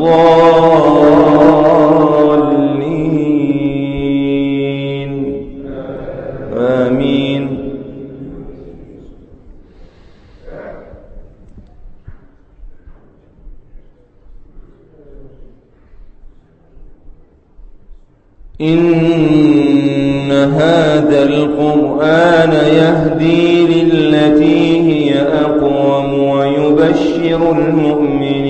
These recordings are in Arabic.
آمين. إن هذا القرآن يهدي للتي هي أقوم ويبشر المؤمنين.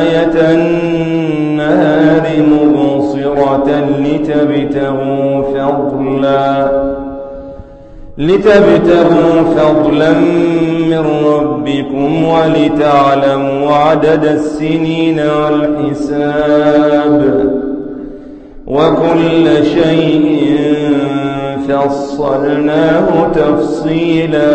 آية النهار مبصرة لتبتغوا فضلا لتبتغوا فضلا من ربكم ولتعلموا عدد السنين والحساب وكل شيء فصلناه تفصيلا.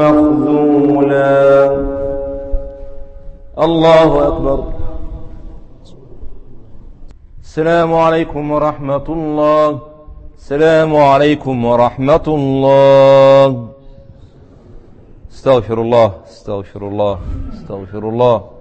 مخذولا. الله أكبر. السلام عليكم ورحمة الله. السلام عليكم ورحمة الله. استغفر الله استغفر الله استغفر الله.